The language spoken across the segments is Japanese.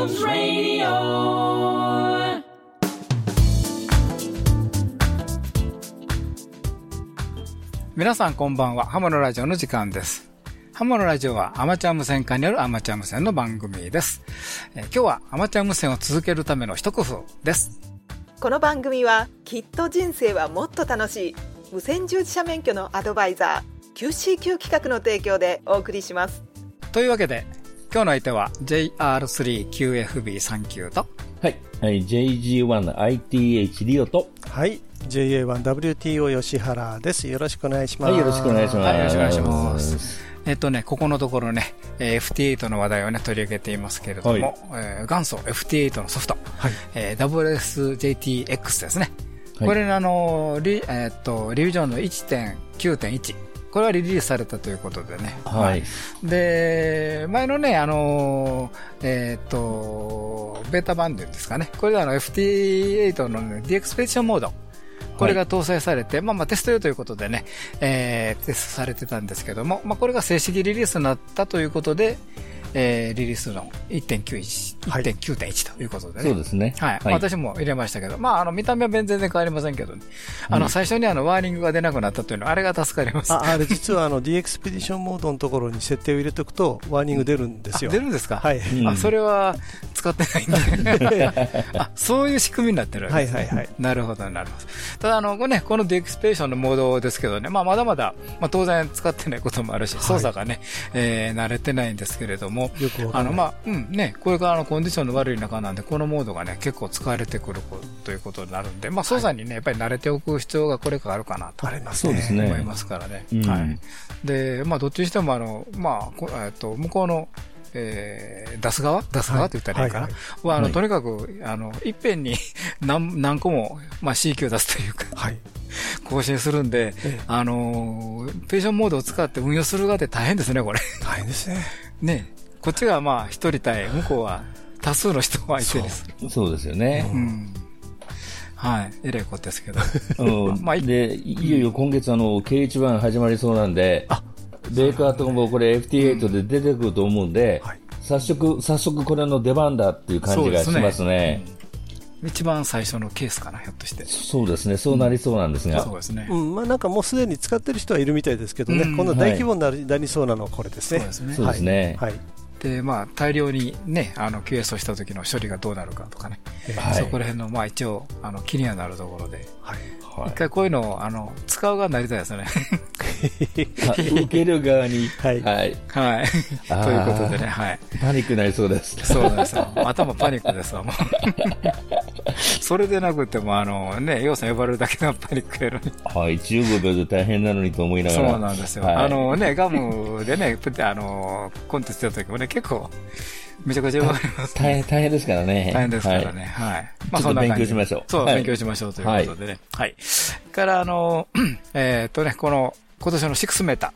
Jones Radio 皆さんこんばんは。ハモのラジオの時間です。ハモのラジオはアマチュア無線化によるアマチュア無線の番組です。えー今日はアマチュア無線を続けるための一工夫です。この番組はきっと人生はもっと楽しい無線従事者免許のアドバイザー QCQ 企画の提供でお送りしますというわけで、今日の相手は JR3QFB39 と、はい。はい、JG1ITH リオと、はい、JA1WTO 吉原です。よろしくお願いします。はい、よろしくお願いします。はいよろしくお願いします。えっとね、ここのところね、えー FT8 の話題をね、取り上げていますけれども、はいえー元祖 FT8 のソフト、はいえー WSJTX ですね。はいこれのあの、リ,、えーっとリビジョンの1.9.1。これはリリースされたということでね。はい。で、前のね、あのー、えーっと、ベータ版でですかね。これであの FT8 の、ね、ディエクスペディションモード。これが搭載されて、まあまあテスト用ということでね、えー、テストされてたんですけども、まあこれが正式リリースになったということで、えー、リリースの1.91、はい1.9.1ということでね。そうですね。はい。まあ私も入れましたけど、まあ、あの、見た目は全然変わりませんけどね。あの、最初にあの、ワーニングが出なくなったというのは、あれが助かります。ああれ実はあの D エクスペディションモードのところに設定を入れておくと warning 出るんですよ。あ出るんですか？はい。うんあ、それは使ってないんで。あ、そういう仕組みになってるわけですね。はいはいはいなるほど、なるほど。ただ、あの、ね、この DXpedition のモードですけどね、まあ、まだまだ、まあ、当然使ってないこともあるし、操作がね、えー慣れてないんですけれども、よくわかんないあの、まあ、うん、ね、これからあの、コンディションの悪い中なんで、このモードがね、結構使われてくるということになるんで、まあ、操作にね、やっぱり慣れておく必要がこれからあるかなと。ありますそうですね思いますからね。うんはい。で、まあ、どっちにしても、あの、まあ、こえっと、向こうの、えー出す側？出す側って言ったらいいかな？はいは、あの、はいとにかく、あの、いっぺんに 何、何個も、まあ、C 級出すというか、はい。更新するんで、ええあのー、ペーションモードを使って運用する側って大変ですね、これ。大変ですね。ね。こっちが、まあ、一人対、向こうは多数の人を相手にする。そうですよね。うん。はい。えらいことですけど。うん まあいで、いよいよ今月あの、K1 始まりそうなんで、ベーカーともこれ FT8 で出てくると思うんで、はい早速、早速これの出番だっていう感じがしますね。一番最初のケースかな、ひょっとして。そうですね、そうなりそうなんですが。そうですね。うん、まあなんかもうすでに使ってる人はいるみたいですけどね、うん今度大規模になりなりそうなのはこれですね。そうですね。そうですね。はい。で、まあ、大量にね、あの、QS をした時の処理がどうなるかとかね。はいそこら辺の、まあ一応、あの、気にはなるところで。はい。はい一回こういうのを、あの、使う側になりたいですね。あ 受ける側に、はいはい。はい。ということでね、はい。パニックになりそうです。そうなんですよ。頭パニックですわ、もう。それでなくても、あの、ね、要さん呼ばれるだけがパニックやのに。はい、15秒で大変なのにと思いながそうら。なんですよ。はいあのね、ガムでね、プあの、コンテストやった時もね、結構、めちゃくちゃ呼ばれます、大変、大変ですからね。大変ですからね。はい。ちょっと勉強しましょうそう、はい勉強しましょうということでね。はい。から、あの、えーっとね、この、今年の6メータ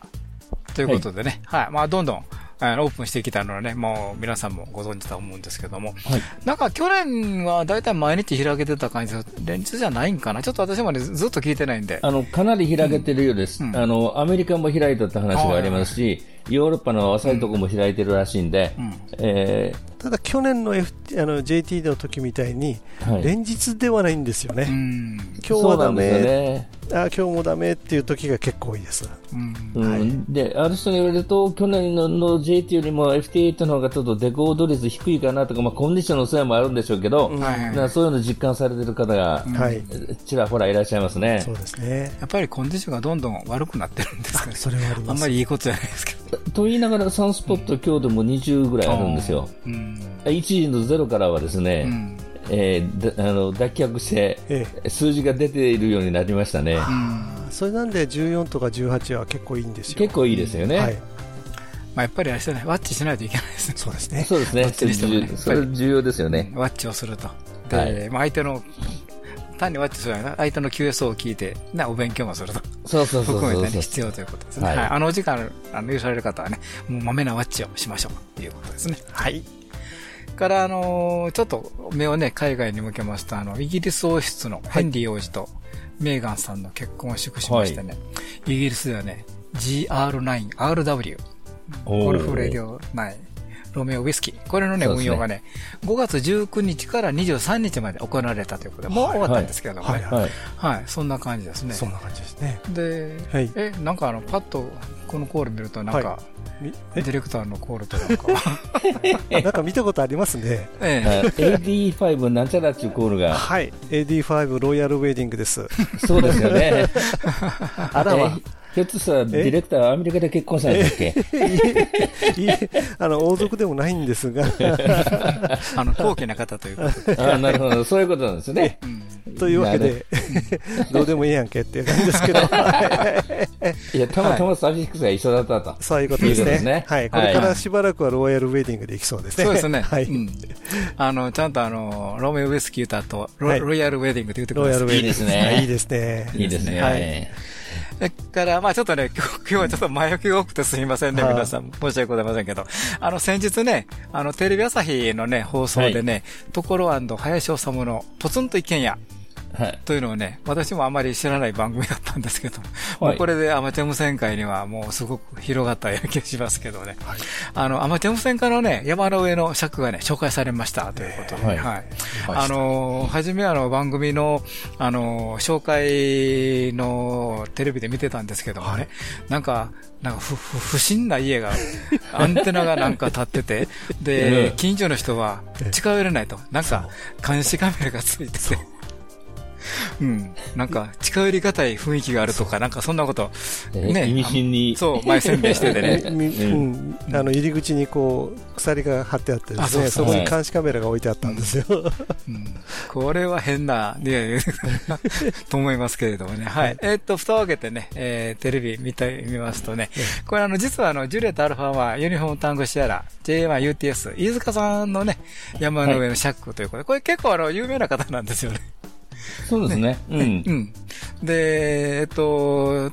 ーということでね、はい。まあ、どんどん、あのオープンしてきたのはね、もう皆さんもご存知と思うんですけども、はい。なんか去年はだいたい毎日開けてた感じです連日じゃないんかな？ちょっと私もね、ずっと聞いてないんで。あの、かなり開けてるようです。うんあの、アメリカも開いたって話がありますし、ヨーロッパの浅いとこも開いてるらしいんで、うん。えただ去年の,、F、あの JT の時みたいに。連日ではないんですよね。うん。今日はダメ、そうなんですよね。あ今日もダメっていう時が結構多いです。うん。うんはいで、ある人に言われると、去年のの JT よりも FT8 の方がちょっとデコード率低いかなとか、まあ、コンディションのせいもあるんでしょうけど、うんはいはいなそういうの実感されてる方が、はい。ちらほらいらっしゃいますねそ。うですね。やっぱりコンディションがどんどん悪くなってるんですかね。それはあります。あんまりいいことじゃないですけど。と言いながらサンスポット今日でも20ぐらいあるんですよ。うん。1時の0からはですね、うん。えーだあの脱却して、え数字が出ているようになりましたね。それなんで14とか18は結構いいんですよ。結構いいですよね。はい。まあ、やっぱりあれですね、ワッチしないといけないですね。そうですね。そうですね。ねそれ重要ですよね。ワッチをすると。で、はいまあ、相手の、単にワッチするな相手の QS を聞いて、な、お勉強もすると。そうそうそうそう含めてね、必要ということですね。はいはい。あのお時間、あの、許される方はね、もうまめなワッチをしましょうということですね。はい。から、あのーちょっと目をね、海外に向けますと、あの、イギリス王室のヘンリー王子とメーガンさんの結婚を祝しましてね、イギリスではね、GR9、RW、ゴルフレディオ9ロメオウイスキー。これのね、運用がね、5月19日から23日まで行われたということで、もう終わったんですけどもね。はいはい。はい、そんな感じですね。そんな感じですね。で、はいえ、なんかあの、パッとこのコール見ると、なんか、みディレクターのコールとなんか、なんか見たことありますね。ええ、あ AD5 なんちゃらっていうコールが、はい。AD5 ロイヤルウェディングです。そうですよね。あらまえひょっとしたらディレクターはアメリカで結婚したんだっけあの、王族でもないんですが、あの、高貴な方ということで。あなるほど、そういうことなんですよね。うん、というわけで、どうでもいいやんけっていう感じですけど、いや、たまたまサービスが一緒だったと。そういうことですね。ねはい。これからしばらくはロイヤルウェディングでいきそうですね。そうですね。はい。うん。あの、ちゃんとあの、ロメオウイスキー歌とロ、はいロイヤルウェディングって言ってください。ロイヤルウェディング。いいですねいいですね。いいですね。ははいい。だから、まあちょっとね、今日はちょっと前置きが多くてすみませんね、はい皆さん。申し訳ございませんけど。あの、先日ね、あの、テレビ朝日のね、放送でね、ところ林修のポツンと一軒家はい。というのをね、私もあまり知らない番組だったんですけど、はい。これでアマチュア無線界にはもうすごく広がったような気がしますけどね。あの、アマチュア無線化のね、山の上の尺がね、紹介されましたということで、はい。はい。あの、はじめあの、番組の、あの、紹介のテレビで見てたんですけどもね、なんか、なんか不、不不審な家が、アンテナがなんか立ってて、うでん、近所の人は近寄れないと。なんか、監視カメラがついてて、うん。なんか、近寄りがたい雰囲気があるとか、なんかそんなこと、ね。え意味深に。そう、前宣伝しててね。みうん、あの入り口にこう鎖が張ってあってですね、あそうそうそこに監視カメラが置いてあったんですよ。うんこれは変な、いやいや と思いますけれどもね。はい。えーっと、蓋を開けてね、えーテレビ見てみますとね、これあの、実はあの、ジュレットアルファはユニフォーム単語シアラ、J1UTS、飯塚さんのね、山の上のシャックということで、これ結構あの、有名な方なんですよね。そうですね。うんう。ん。で、えっと、う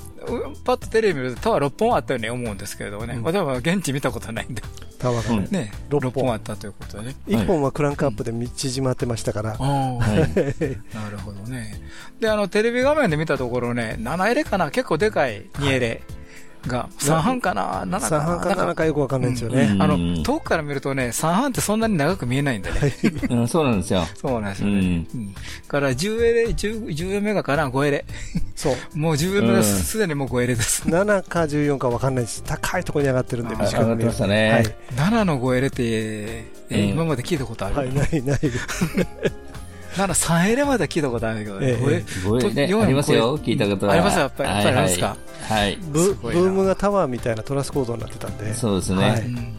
パッとテレビ見るとタワー6本あったように思うんですけれどもね、うん私は現地見たことないんで、タワーがね。ね、六6本本あったということでね。一本はクランクアップで縮まってましたから。なるほどね。で、あの、テレビ画面で見たところね、7エレかな結構でかい2エレが、3半かな ?7 か三な？半かなんかよくわかんないんですようね。んあの、遠くから見るとね、3半ってそんなに長く見えないんでね。うん そうなんですよ。そうなんですうよね。から10エレ、10、14メガかな ?5 エレ。そう。もう10エレすでにもう5エレです。7か14かわかんないです。高いところに上がってるんで、あ短く見える上がってましたねはい。7の5エレって、えうん今まで聞いたことある、はい、ない、ない。7、3エレまで聞いたことあるけどね。ええこれすごいね。四ありますよ。聞いたことは。ありますやっぱりやっぱりありますか？はいはい。ブブームがタワーみたいなトラス構造になってたんで。そうですはいね。うん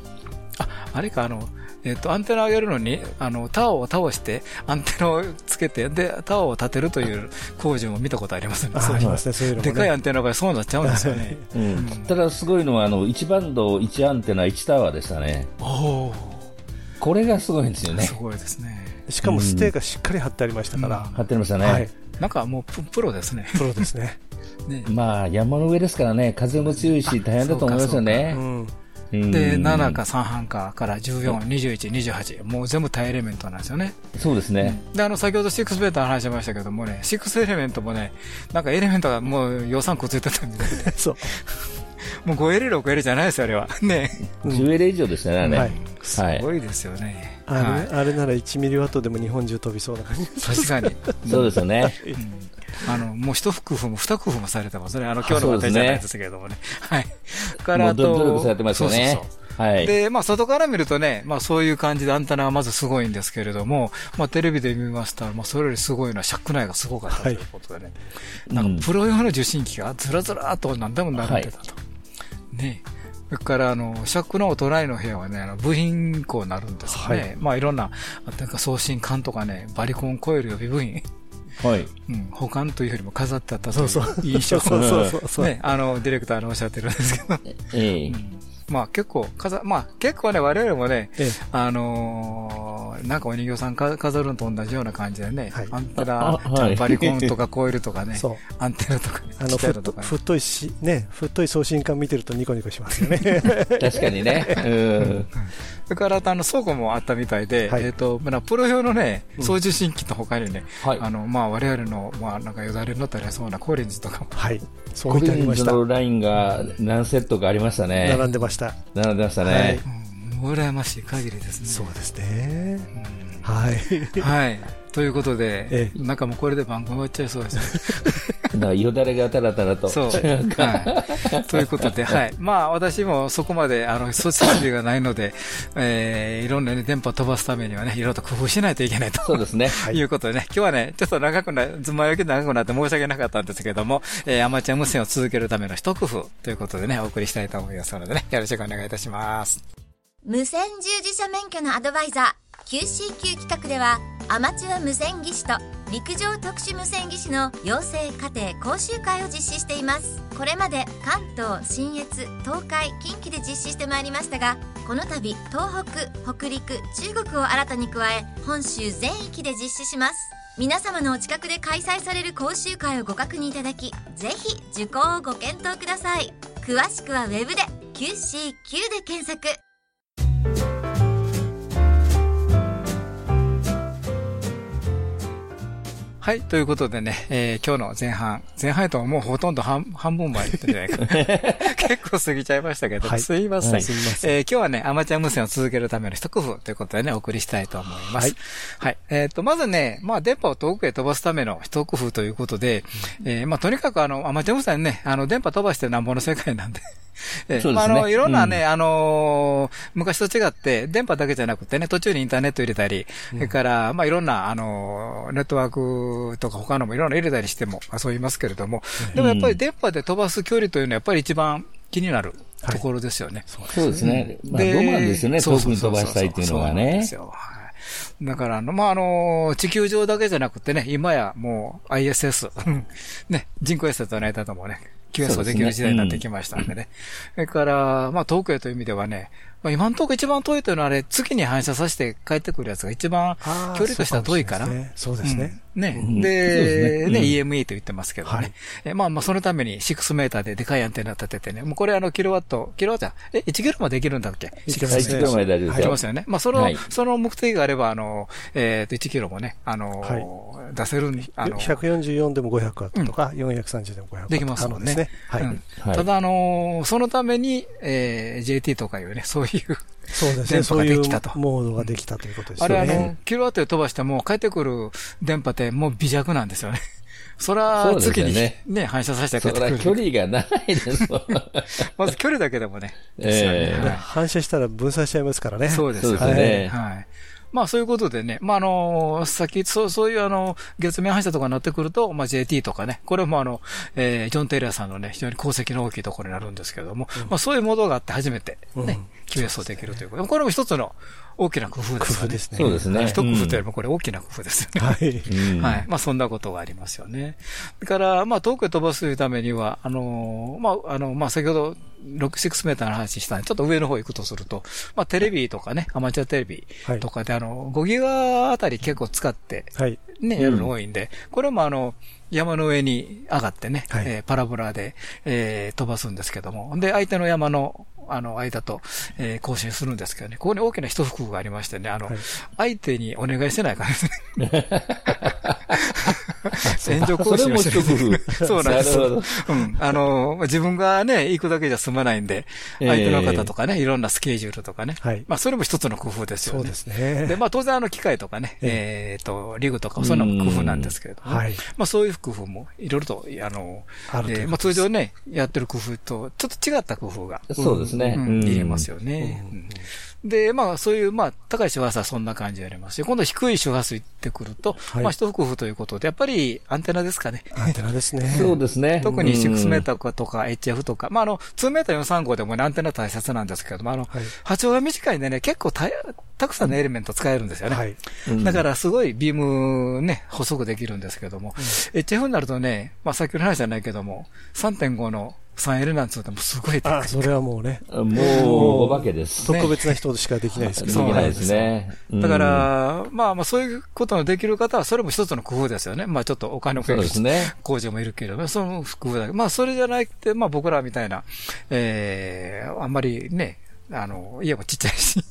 あ、あれか、あの、えっ、と、アンテナを上げるのに、あの、タワーを倒して、アンテナをつけて、で、タワーを立てるという工事も見たことありますよね。あありますね、そういうのもね。でかいアンテナがそうなっちゃうんですよね。うん。ただすごいのは、あの、1バンド、1アンテナ、1タワーでしたね。おおこれがすごいんですよねす。ごいですね。しかもステーがしっかり張ってありましたから。貼ってましたはいね。。なんかもうププロですね。プロですね。ねまあ、山の上ですからね、風も強いし、大変だと思いますようね。ん。うんで、7か3半かから14、21、28。もう全部タイエレメントなんですよね。そうですね。で、あの、先ほど6ベータの話しましたけどもね、6エレメントもね、なんかエレメントがもう予算くっついてたみたいで、そう。もう 5L、6L じゃないですよ、あれは。ね。うん10エレ以上でしたね、あれ。はいすごいですよね。あれ,、はいあれなら1ミリワットでも日本中飛びそうな感じです。確かに。そうですよね。うんあの、もう一工夫も二工夫もされてますね。あの、今日の話題じゃないですけれどもね。はい。かもう努あと努力されてますよねそうそうそう。はい。で、まあ、外から見るとね、まあ、そういう感じでアンテナはまずすごいんですけれども、まあ、テレビで見ましたら、まあ、それよりすごいのは、シャック内がすごかったということでね。なんか、プロ用の受信機がずらずらっと何でも並んでたと。ねそれから、あの、シャックのトライの部屋はね、あの部品こうなるんですよね。はいまあ、いろんな、なんか送信管とかね、バリコンコイル予備部品、はい。うん、保管というよりも飾ってあったとそうそう。いう印象そうそうそうそう。ね、あの、ディレクターのおっしゃってるんですけど、ええ。まあ結構、飾、まあ結構ね、我々もね、ええあのーなんかお人形さんか飾るのと同じような感じでね、はいアンテあナ、はいバリコンとかコイルとかね、そうアンテナとか、あの、ちっちゃいふっと、のとかね太いし、ね、太い送信管見てるとニコニコしますよね。確かにね。うん。それからあの倉庫もあったみたいで、はいえっ、と、まあ、プロ用のね、操縦新機の他にね、はいあの、まあ我々の、まあなんかよだれに乗ったりそうなコリンズとかも、はい。そういてありました。リンズのラインが何セットかありましたね。並んでました。並んでましたはいね。うん羨ましい限りですね。そうですね。うんはい。はい。ということで、ええなんかもうこれで番組終わっちゃいそうですね。だからよだれがたらたらと。そう。はい。ということで、はい。まあ、私もそこまで、あの、設備がないので、えー、いろんなね、電波を飛ばすためにはね、いろいろと工夫しないといけないと。そうですね。い、うことでね、今日はね、ちょっと長くな、ずまよけ長くなって申し訳なかったんですけども、えー、アマチュア無線を続けるための一工夫ということでね、お送りしたいと思いますのでね、よろしくお願いいたします。無線従事者免許のアドバイザー QCQ 企画ではアマチュア無線技師と陸上特殊無線技師の養成課程講習会を実施しています。これまで関東信越東海近畿で実施してまいりましたがこの度東北北陸中国を新たに加え本州全域で実施します。皆様のお近くで開催される講習会をご確認いただきぜひ受講をご検討ください。詳しくはウェブで QCQ で検索。はい。ということでね、えー、今日の前半。前半ともうほとんど半半分前言ったんじゃないか。結構過ぎちゃいましたけど、はいすいません。はいすいませんえー今日はね、アマチュア無線を続けるための一工夫ということでね、お送りしたいと思います。ははいい。えっ、と、まずね、まあ、電波を遠くへ飛ばすための一工夫ということで、えーまあ、とにかくあの、アマチュア無線ね、あの、電波飛ばしてなんぼの世界なんで、えーそうですね。まあ、あの、いろんなね、うあのー昔と違って、電波だけじゃなくてね、途中にインターネット入れたり、それから、まあ、いろんな、あのーネットワークとか他のもいろんな入れたりしても、まあそう言いますけれども、でもやっぱり電波で飛ばす距離というのはやっぱり一番気になるところですよね。そうですね。まあ、ロマンですよね。遠くに飛ばしたいっていうのはね。す。よ。はい。だから、あの、まあ、あの、地球上だけじゃなくてね、今やもう ISS、ね、人工衛星との間ともね、QS をできる時代になってきましたんでね。それから、まあ、遠くへという意味ではね、まあ、今のところ一番遠いというのはあれ、月に反射させて帰ってくるやつが一番距離としては遠いから。そうですね。うん。ね。で、ね。ね、うん。EME と言ってますけどね。はい。えまあまあ、そのために6メーターででかいアンテナ立ててね。もうこれあの、キロワット、キロワット、え、1キロまでできるんだっけ？いけますね。61キロまで大丈夫いですよ。けますよね。まあ、その、はい。その目的があれば、あの、えっ、と、1キロもね、あの、は出せるに、あの、144でも500ワットとか、430でも500ワットできますもんね。はい。ただ、あの、そのために、えー JT とかいうね、そういう、そうですね。電波そういうができたとモードができたということですあれあ。の、キロワットで飛ばしても、帰ってくる電波ってもう微弱なんですよね。そ そら、うですよ月にねね、反射させて帰それはってくる。距離がないですもん。まず距離だけでもね。ええはい反射したら分散しちゃいますからね。そうですよそうですね。ねはい。まあそういうことでね、まああの、さっき、そう、そういうあの、月面反射とかになってくると、まあ JT とかね、これもあの、えー、ジョン・テイラーさんのね、非常に功績の大きいところになるんですけども、まあそういうモードがあって初めてね、QS をできるということ。で、これも一つの大きな工夫ですよね。工夫ですね。そうですね。一工夫というよりもこれ大きな工夫ですよね。はい。うんはい。まあ、そんなことがありますよね。だから、まあ、遠くへ飛ばすというためには、あのーまあ、あの、まあ、先ほど、6、6メーターの話したんで、ちょっと上の方行くとすると、まあ、テレビとかね、アマチュアテレビとかで、あの、5ギガあたり結構使って、はい。ね、やるの多いんで、これもあの、山の上に上がってね、はいえーパラボラで、えー飛ばすんですけども、で、相手の山の、あの、間と、えー更新するんですけどね、ここに大きな一服がありましてね、あの、はい。相手にお願いしてないからですね。援助講それも習をして一工夫。そうなんです。うん。あの、自分がね、行くだけじゃ済まないんで、ええ相手の方とかね、いろんなスケジュールとかね。はいまあ、それも一つの工夫ですよね。そうですね。で、まあ当然あの機械とかね、えっ、と、リグとか、そんなも工夫なんですけれども、はいまあそういう工夫もいろいろと、あの、えーまあ通常ね、やってる工夫と、ちょっと違った工夫が、そうですね。うん入れますよね。うんで、まあそういう、まあ高い周波数はそんな感じでやりますし、今度低い周波数いってくると、はいまあ一工夫ということで、やっぱりアンテナですかね。アンテナですね。そうですね。特に6メーー。ターとか HF とか、まああの、2メーター435でもね、アンテナ大切なんですけども、あの、はい波長が短いんでね、結構たたくさんのエレメント使えるんですよね。はい。うんだからすごいビームね、細くできるんですけども、HF になるとね、まあさっきの話じゃないけども、3.5の 3L なんつうのもすごい。あ、それはもうね、もう、お化けです。特別な人しかできないですけど。できないですね。だから、まあまあそういうことのできる方は、それも一つの工夫ですよね。まあちょっとお金をかそうけるですね。工場もいるけれども、その工夫だけど、まあそれじゃなくて、まあ僕らみたいな、ええあんまりね、あの、家もちっちゃいし、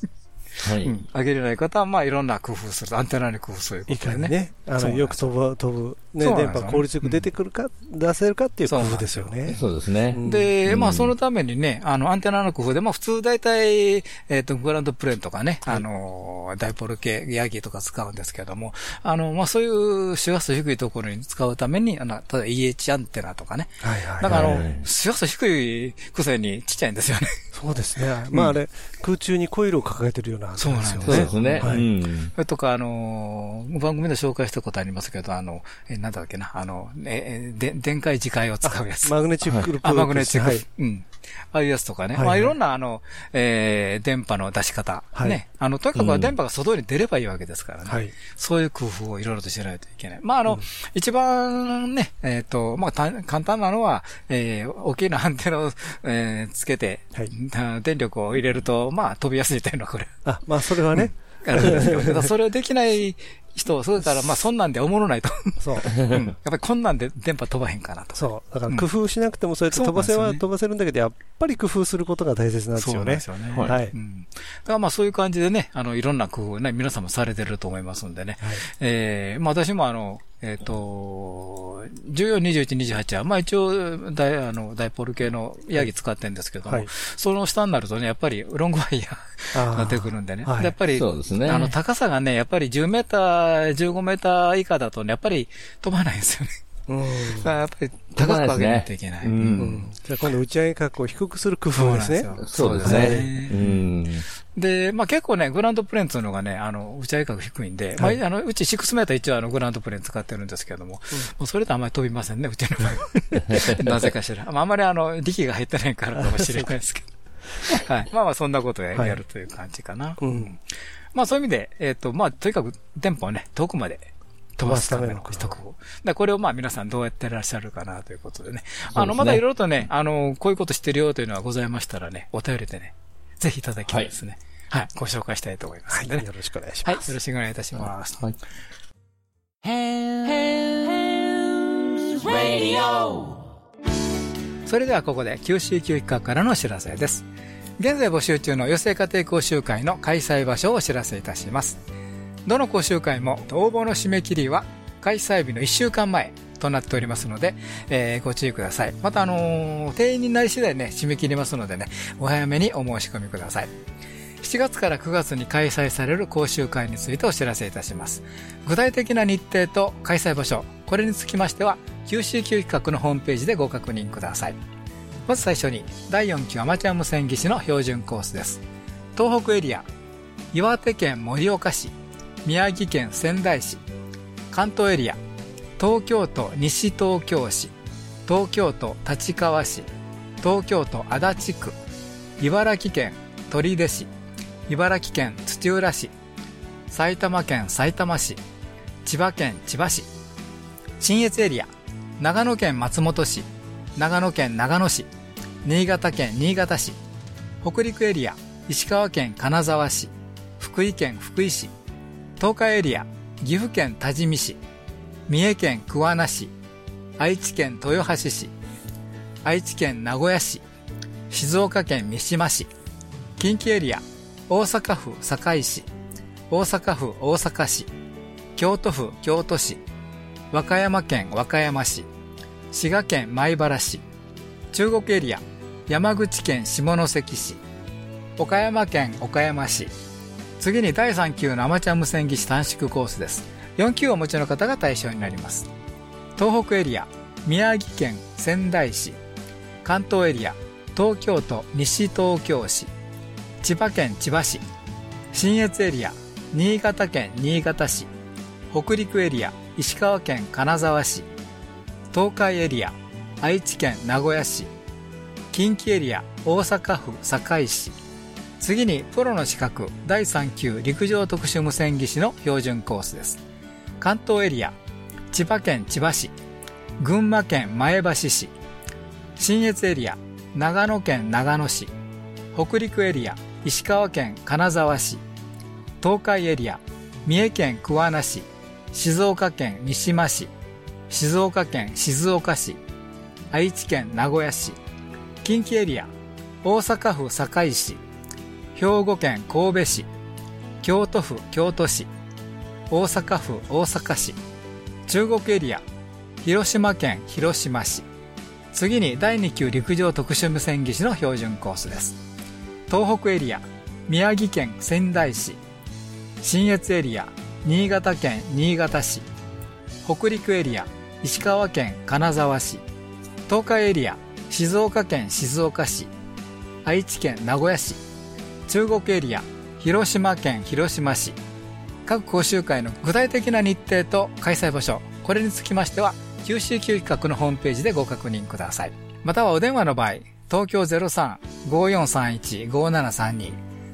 はい。うん、上げれない方は、まあ、いろんな工夫する。アンテナに工夫するいことでね。ね、あの、よく飛ぶ、飛ぶ、ね、電波効率よく出てくるか、出せるかっていう工夫ですよね。そうですね。うんで、うんまあ、そのためにね、あの、アンテナの工夫で、まあ、普通大体、えっ、と、グランドプレーンとかね、あの、ダイポール系、ヤギとか使うんですけども、あの、まあ、そういう周波数低いところに使うために、あの、例えば EH アンテナとかね。はいはい。だから、あのはい、周波数低いくせにちっちゃいんですよね。そうですね。まああれ、空中にコイルを抱えてるようななんですよそうですね。はいうん。それとか、あのー番組で紹介したことありますけど、あの、え、なんだっけな、あの、え、えで電解磁界を使うやつ。マグネチックルプあ、マグネチック。はい。うん。ああいうやつとかね。はいまあ、いろんな、あの、えー電波の出し方。はいね。あの、とにかく電波が外に出ればいいわけですからね。はい。そういう工夫をいろいろとしないといけない。まあ、あの、一番ね、えっ、と、まあ、た簡単なのは、えー大きなアンテナを、えーつけて、はいあ電力を入れると、まあ、飛びやすいというのはこれ。あ、まあそれはね、あるんですよ。だからそれをできない人、それから、まあ、そんなんでおもろないと。そう。うんやっぱりこんなんで電波飛ばへんかなと。そう。だから工夫しなくてもそうやって飛ばせは飛ばせるんだけど、やっぱり工夫することが大切なんですよねそうです。よね。はいはいうん。だからまあそういう感じでね、あの、いろんな工夫ね、皆さんもされてると思いますんでね。はいえーまあ私もあの、えっ、と、14、21、28は、まあ一応、ダイ、あの、ダイポール系のヤギ使ってるんですけども、はいその下になるとね、やっぱりロングワイヤー あーが出てくるんでね。はいでやっぱり、そうですねあの、高さがね、やっぱり10メーター、15メーター以下だとね、やっぱり飛ばないんですよね。うん。やっぱり高く上げないといけない。うんうんじゃあ今度打ち上げ角を低くする工夫ですね。そうですねね。うん。で、まあ結構ね、グランドプレーンっていうのがね、あの、打ち上げ角低いんで、はいまあ、あの、うち6メーター一応あの、グランドプレーン使ってるんですけども、もうそれとあんまり飛びませんね、うちの場合は。なぜかしら。まああんまりあの、力が入ってないからかもしれないですけど。はい。まあまあそんなことをやるという感じかな。うん。まあそういう意味で、えっ、と、まあとにかく電波をね、遠くまで飛ばすための一工夫。だこれをまあ皆さんどうやってらっしゃるかなということでね。あの、まだいろいろとね、あの、こういうこと知ってるよというのはございましたらね、お便りでね、ぜひいただきたいですね。はい、ご紹介したいと思いますはい。よろしくお願いしはい、よます。ろしくお願いいたします。はい。それではここで QCQ 企画からのお知らせです。現在募集中の寄生家庭講習会の開催場所をお知らせいたします。どの講習会も応募の締め切りは開催日の1週間前となっておりますので、えーご注意ください。またあのー定員になり次第ね、締め切りますのでね、お早めにお申し込みください。7月から9月に開催される講習会についてお知らせいたします。具体的な日程と開催場所、これにつきましては、QCQ 企画のホームページでご確認ください。まず最初に、第4期アマチュア無線技師の標準コースです。東北エリア、岩手県盛岡市、宮城県仙台市、関東エリア、東京都西東京市、東京都立川市、東京都足立区、茨城県取手市、茨城県土浦市、埼玉県埼玉市、千葉県千葉市、信越エリア、長野県松本市、長野県長野市、新潟県新潟市、北陸エリア、石川県金沢市、福井県福井市、東海エリア、岐阜県多治見市、三重県桑名市、愛知県豊橋市、愛知県名古屋市、静岡県三島市、近畿エリア、大阪府堺市、大阪府大阪市、京都府京都市、和歌山県和歌山市、滋賀県米原市、中国エリア、山口県下関市、岡山県岡山市、次に第3級のアマチュア無線技師短縮コースです。4級をお持ちの方が対象になります。東北エリア、宮城県仙台市、関東エリア、東京都西東京市、千葉県千葉市、信越エリア、新潟県新潟市、北陸エリア、石川県金沢市、東海エリア、愛知県名古屋市、近畿エリア、大阪府堺市、次にプロの資格第3級陸上特殊無線技師の標準コースです。関東エリア、千葉県千葉市、群馬県前橋市、信越エリア、長野県長野市、北陸エリア、石川県金沢市、東海エリア、三重県桑名市、静岡県三島市、静岡県静岡市、愛知県名古屋市、近畿エリア、大阪府堺市、兵庫県神戸市、京都府京都市、大阪府大阪市、中国エリア、広島県広島市、次に第2級陸上特殊無線技師の標準コースです。東北エリア、宮城県仙台市、新越エリア、新潟県新潟市、北陸エリア、石川県金沢市、東海エリア、静岡県静岡市、愛知県名古屋市、中国エリア、広島県広島市、各講習会の具体的な日程と開催場所、これにつきましては、九州級企画のホームページでご確認ください。またはお電話の場合、東京03-5431-5732、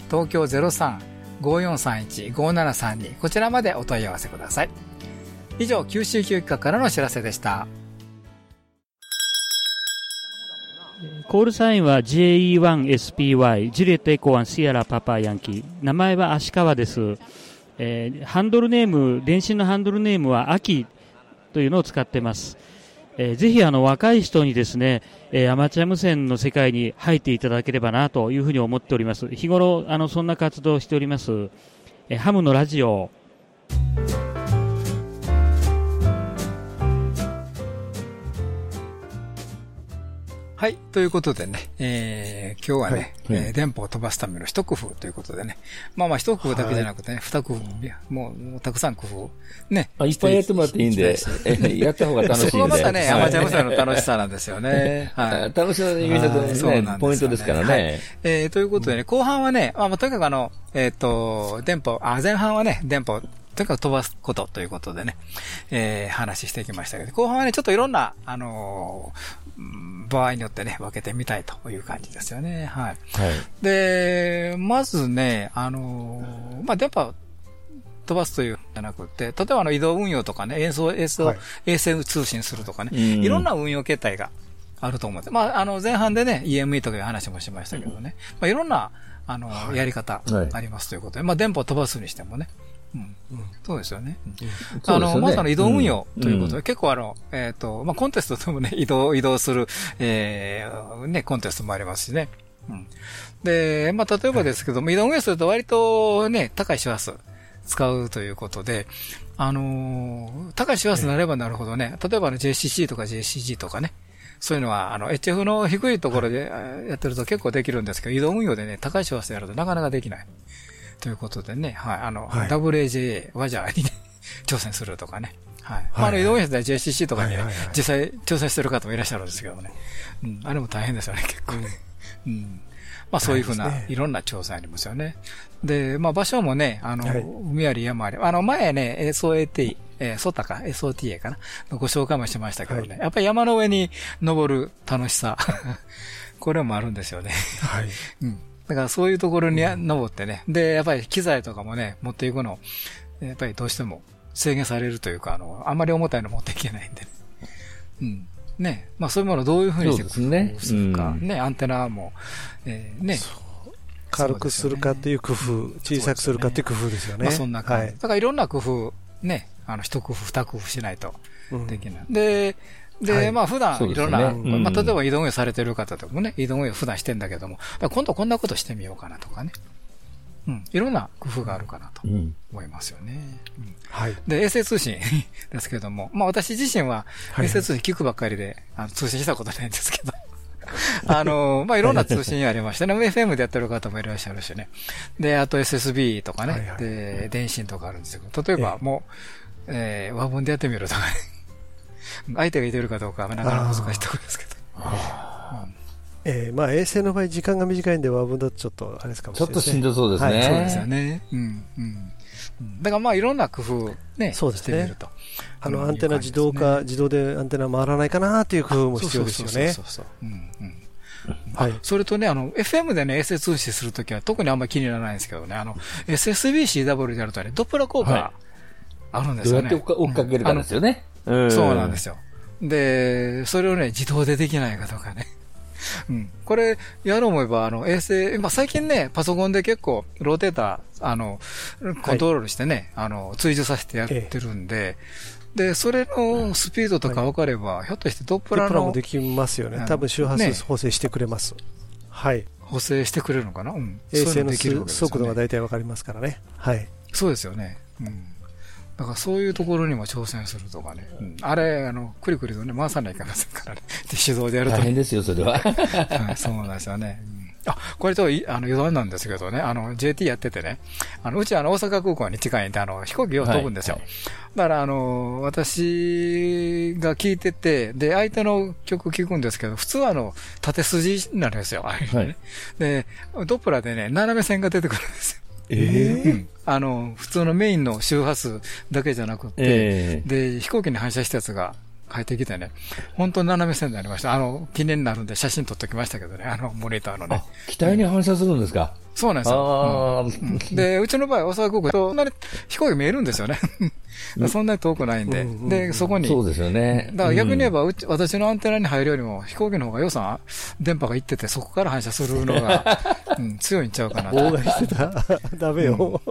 東京03-5431-5732、こちらまでお問い合わせください。以上、九州級企画からのお知らせでした。コールサインは JE1SPY、ジュレットエコワンシアラパパヤンキー。名前は足川です。えー、ハンドルネーム、電信のハンドルネームは秋というのを使ってます。えー、ぜひあの若い人にですね、えー、アマチュア無線の世界に入っていただければなというふうに思っております。日頃あのそんな活動をしております。えー、ハムのラジオ。はい。ということでね、えー、今日はね、はい、えー、電波を飛ばすための一工夫ということでね。まあまあ一工夫だけじゃなくてね、二、はい、工夫、もう、もうたくさん工夫、ね。あ、いっぱいやってもらっていいんで、やった方が楽しいんで。そこがまたね、アマチュア無線の楽しさなんですよね。はい。楽しさの意味だとね、ポイントですからね。はい、えー、ということでね、後半はね、まあ、とにかくあの、えっ、ー、と、電波、あ、前半はね、電波とにかく飛ばすことということでね、えー、話してきましたけど、後半はね、ちょっといろんな、あのー、場合によってね、分けてみたいという感じですよね。はい。はい、で、まずね、あのー、まあ、電波、飛ばすというじゃなくて、例えばあの移動運用とかね、演奏、演奏、はい、衛星通信するとかね、いろんな運用形態があると思うんです。まあ、あの、前半でね、EME とかいう話もしましたけどね、まあ、いろんな、あの、やり方ありますということで、まあ、電波を飛ばすにしてもね、うん、そうですよね。あの、まさに移動運用ということで、結構あの、えっ、と、まあ、コンテストでもね、移動、移動する、えー、ね、コンテストもありますしね。うん。で、まあ、例えばですけども、移動運用すると割とね、高い周波数使うということで、あの高い周波数になればなるほどね、例えばの JCC とか JCG とかね、そういうのは、あの、HF の低いところでやってると結構できるんですけど、移動運用でね、高い周波数やるとなかなかできない。ということでね、はい、あの、はい、WAJA、ワジャーに、ね、挑戦するとかね。はい。まあ、あの、移動演で JCC とかにね、実際挑戦してる方もいらっしゃるんですけどね。うん、あれも大変ですよね、結構ね。うん。まあ、そういうふうな、いろんな挑戦ありますよね。で、まあ、場所もね、あの、海あり山あり。あの、前ね、SOAT、えー、ソタか、SOTA かな、ご紹介もしましたけどね。やっぱり山の上に登る楽しさ。これもあるんですよね。はい。うん。だからそういうところに登ってね、で、やっぱり機材とかもね、持っていくの、やっぱりどうしても制限されるというか、あの、あんまり重たいの持っていけないんで、ね、うん。ね。まあそういうものをどういうふうにしてするか。ね、ね、アンテナも、えー、ね。軽くするかっていう工夫、小さくするかっていう工夫ですよね。まあそんな感じ。はい、だからいろんな工夫、ね、あの、一工夫、二工夫しないとできない。うん、で、で、はい、まあ普段いろんな、ねうん、まあ例えば移動運用されてる方とかもね、移動運用普段してんだけども、今度こんなことしてみようかなとかね。うん、いろんな工夫があるかなと思いますよね。うん、はい。で、衛星通信 ですけども、まあ私自身は衛星通信聞くばっかりで、あの通信したことないんですけど、あの、まあいろんな通信ありましたね。FM でやってる方もいらっしゃるしね。で、あと SSB とかね、はいはい、で、電信とかあるんですけど、例えばもう、えー、和文でやってみるとかね。相手がいてるかどうかはなかなか難しいところですけど。えー、まあ衛星の場合時間が短いんでワーブだとちょっとあれですかもしれない、ね、ちょっとしんどそうですね。はい、そうですよね。うん。うん。だからまあいろんな工夫ね、そうですね。あのアンテナ自動化、自動でアンテナ回らないかなという工夫も必要ですよね。そうそうそううんうん。はい、それとね、あの、FM でね、衛星通信するときは特にあんまり気にならないんですけどね、あの、SSBCW でやるとね、ドップラ効果あるんですよね。どうやって追っかけるかですよね。そうなんですよ。で、それをね、自動でできないかとかね。うん。これ、やろう思えば、あの、衛星、まあ、最近ね、パソコンで結構、ローテーター、あの、コントロールしてね、はい、あの、追従させてやってるんで、で、それのスピードとか分かれば、はい、ひょっとしてドップラの。ドップラもできますよね。多分周波数補正してくれます。ね、はい。補正してくれるのかな、うん、衛星の速度が大体わかりますからね。はい。そうですよね。うん。だからそういうところにも挑戦するとかね。うん、あれ、あの、くりくりとね、回さないかいけませんからね。手動でやると。大変ですよ、それは。はい、そうなんですよね。うんあ、これと、あの、余談なんですけどね、あの、JT やっててね、あの、うちあの、大阪空港に近いんで、あの、飛行機を飛ぶんですよ。はいはい、だから、あの、私が聞いてて、で、相手の曲聞くんですけど、普通はあの、縦筋なんですよ。はい、で、ドップラーでね、斜め線が出てくるんですよ。ええー？うん、あの、普通のメインの周波数だけじゃなくて、えー、で、飛行機に反射したやつが帰ってきてね、本当に斜め線になりました。あの、記念になるんで写真撮っておきましたけどね、あの、モニターのね。機体に反射するんですか？そうなんですよ。うん、で、うちの場合、大阪空港と、そんなに飛行機見えるんですよね。そんなに遠くないんで。で、そこに。そうですよね。だから逆に言えば、うち、私のアンテナに入るよりも、飛行機の方が予算、電波が行ってて、そこから反射するのが、うん、強いんちゃうかな。妨害してたダメよ。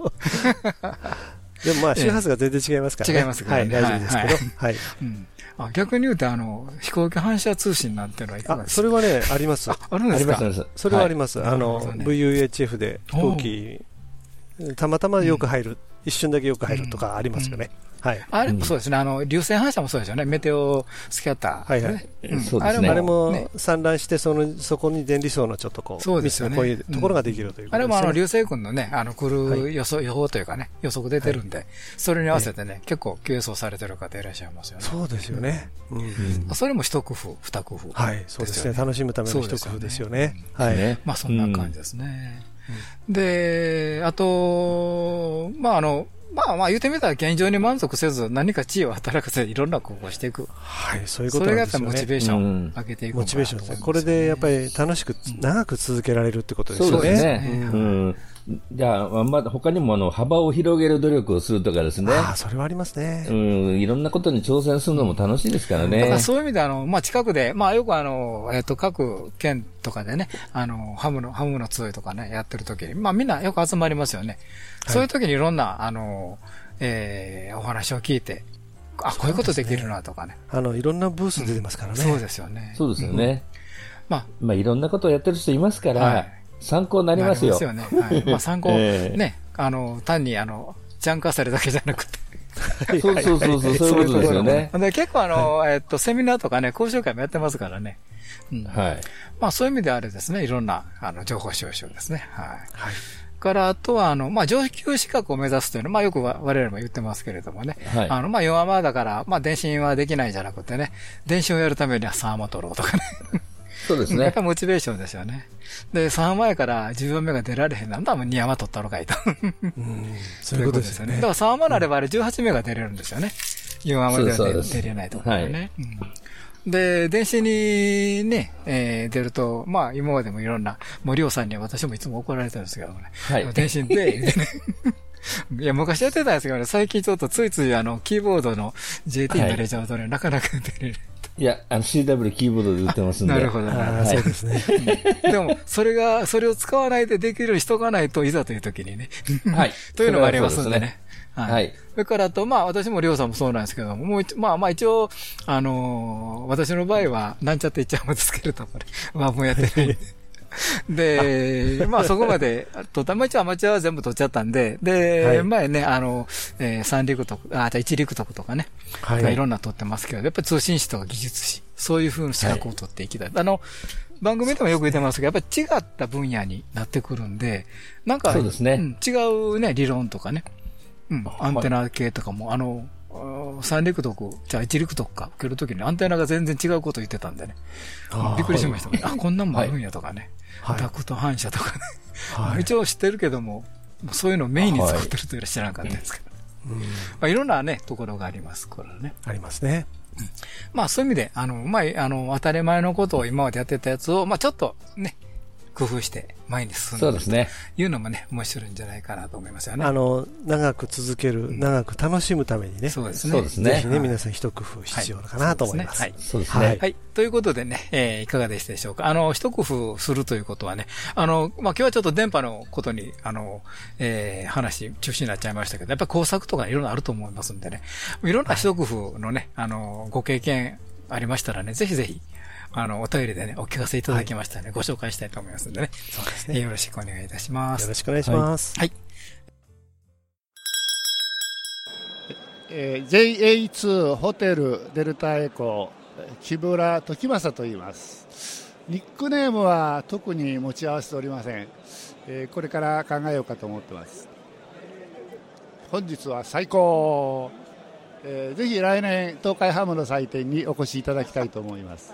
でもまあ、周波数が全然違いますからね。違いますからね。はい、大丈夫ですけど。はい。あ逆に言うと、あの、飛行機反射通信なんていうのはいかがですか？それはね、あります。あるんですか？それはあります。あの、VUHF で飛行機、たまたまよく入る、一瞬だけよく入るとかありますよね。はい。あれもそうですね。あの、流星反射もそうですよね。メテオスキャッター。はいは。あれも散乱して、その、そこに電離層のちょっとこう、そうですよね。こういうところができるというあれもあの、流星群のね、あの、来る予想、予報というかね、予測出てるんで、それに合わせてね、結構、急走されてる方いらっしゃいますよね。そうですよね。うん。それも一工夫、二工夫。はい、そうですね。楽しむための一工夫ですよね。はい。まあ、そんな感じですね。で、あと、まあ、あの、まあまあ言ってみたら現状に満足せず何か地位を働かせいろんな工夫をしていく。はい、そういうことなんですよね。それがやっぱりモチベーション上げていく、モチベーションですね。これでやっぱり楽しく、長く続けられるってことですよね。そうですね。うん。じゃあ、まだ他にもあの幅を広げる努力をするとかですね。ああ、それはありますね。うん、いろんなことに挑戦するのも楽しいですからね。だからそういう意味で、あの、まあ、近くで、まあ、よくあの、えっ、ー、と、各県とかでね、あの、ハムの、ハムの集いとかね、やってる時に、まあ、みんなよく集まりますよね。はい、そういう時にいろんな、あの、えー、お話を聞いて、あ、こういうことできるなとかね。あの、いろんなブース出てますからね。そうですよね。そうですよね。まあ、まあ、いろんなことをやってる人いますから、はい参考になりますよ。ですよね。はい。まあ参考、えー、ね、あの、単にあの、ジャンカーされだけじゃなくて。そうそうそうそう、そういうことですよね。で結構あの、えっと、セミナーとかね、講習会もやってますからね。うん、はい。まあそういう意味であれですね、いろんな、あの、情報収集ですね。はい。はい。から、あとは、あの、まあ、上級資格を目指すというのは、まあ、よく我々も言ってますけれどもね。はい。あの、まあ、弱まだから、まあ、電信はできないじゃなくてね、電信をやるためにはサーマ取ろうとかね。そうですね。やっぱモチベーションですよね。で、3前から10番目が出られへんなんだ、もう2山取ったのかいと。そういうことですよね。だから3番あればあれ18名が出れるんですよね。4山では出れないとかね。で、電子にね、えー、出ると、まあ、今までもいろんな、森尾さんには私もいつも怒られたんですけどね。はい。電子で、いや、昔やってたんですけどね、最近ちょっとついついあの、キーボードの JT に入れちゃうとね、はい、なかなか出れる。いや、あの CW キーボードで売ってますんで。なるほど、はい、そうですね。でも、それが、それを使わないでできるようにしとかないといざという時にね。はい。というのがありますんでね。はい。それからと、まあ私もりょうさんもそうなんですけども、もうまあまあ一応、あのー、私の場合は、なんちゃって言っちゃうんですけれどもね、まあもうやってない。で、まあそこまで、とたま一応アマチュアは全部取っちゃったんで、で、はい、前ね、あの、えー、三陸徳、あ、じゃ一陸徳とかね、はい、いろんな取ってますけど、やっぱり通信士とか技術士、そういうふうな資格を取っていきたい。はい、あの、番組でもよく言ってますけど、やっぱり違った分野になってくるんで、なんか、そうですね、うん、違うね、理論とかね、うん、アンテナ系とかも、あの、三陸徳、じゃあ一陸徳か、受けるときにアンテナが全然違うこと言ってたんでね。びっくりしました、ね。あ、こんなんもあるんやとかね。はい、ダクト反射とかね。はい、一応知ってるけども、そういうのをメインに使ってるというのは知らなかったですけど。まあ、いろんなね、ところがあります、これね。ありますね。うん、まあそういう意味で、あの、まあ、あの、当たり前のことを今までやってたやつを、まあちょっとね、工夫して前に進んでそうですね。いうのもね、面白いんじゃないかなと思いますよね。あの、長く続ける、長く楽しむためにね。そうですね。そうですね。ぜひね、皆さん一工夫必要かなと思います。はい。そうですね。はい。ということでね、えいかがでしたでしょうか？あの、一工夫するということはね、あの、まあ、今日はちょっと電波のことに、あの、え話、中心になっちゃいましたけど、やっぱり工作とかいろいろあると思いますんでね、いろんな一工夫のね、あの、ご経験ありましたらね、ぜひぜひ、あの、お便りでね、お聞かせいただきましたので、ご紹介したいと思いますのでね。そうですね。よろしくお願いいたします。よろしくお願いします。はい。えー JA2 ホテルデルタエコ木村時正と言いますニックネームは特に持ち合わせておりません、えーこれから考えようかと思ってます本日は最高、えーぜひ来年東海ハムの祭典にお越しいただきたいと思います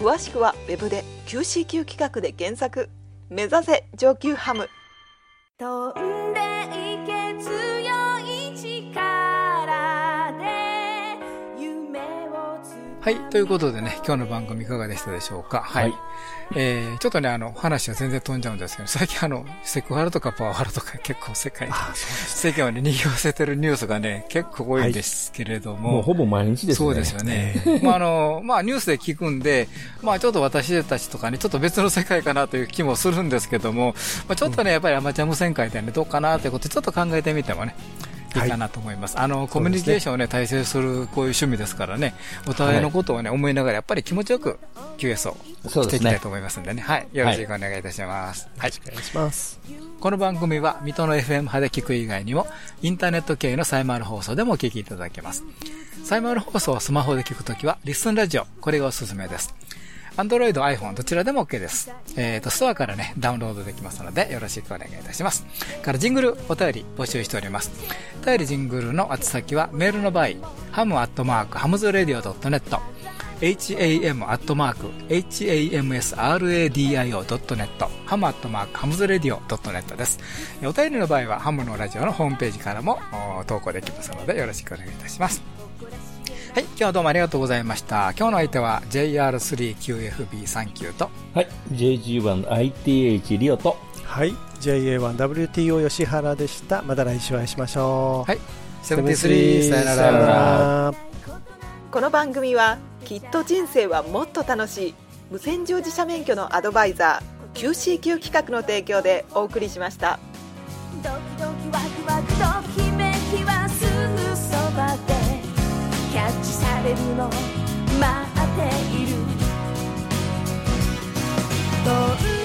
詳しくはウェブで QCQ 企画で検索。目指せ上級ハム。はい。ということでね、今日の番組いかがでしたでしょうか？はい。はいえー、ちょっとね、あの、話は全然飛んじゃうんですけど、最近あの、セクハラとかパワハラとか 結構世界に、世間をね、賑わせてるニュースがね、結構多いんですけれども、もうほぼ毎日ですね。そうですよね。まあ、あの、まあ、ニュースで聞くんで、まあ、ちょっと私たちとかね、ちょっと別の世界かなという気もするんですけども、まあ、ちょっとね、やっぱりアマチュア無線会でね、どうかなということで、ちょっと考えてみてもね、いいかなと思います。あの、コミュニケーションをね、体制するこういう趣味ですからね、お互いのことをね、思いながら、やっぱり気持ちよく QS をしていきたいと思いますんでね。はい。よろしくお願いいたします。はい。お願いします。この番組は水戸の FM 派で聞く以外にもインターネット系のサイマル放送でもお聞きいただけます。サイマル放送をスマホで聞くときはリッスンラジオ、これがおすすめです。Android、iPhone どちらでも OK です。えっ、と、ストアからね、ダウンロードできますのでよろしくお願いいたします。からジングル、お便り募集しております。お便りジングルの宛先はメールの場合、 ham アットマーク hamsradio.net ham アットマーク hamsradio.net ham アットマーク hamsradio.net です。お便りの場合はハムのラジオのホームページからも投稿できますのでよろしくお願いいたします。はい、今日はどうもありがとうございました。今日の相手は JR3QFB39 とはい。JG1ITH リオと、はい。JA1WTO 吉原でした。また来週お会いしましょう。はい73さよなさよなら。ら。この番組はきっと人生はもっと楽しい無線乗自社免許のアドバイザー QCQ 企画の提供でお送りしました。ドキドキワクワクときめきはすれるの待っている。飛ん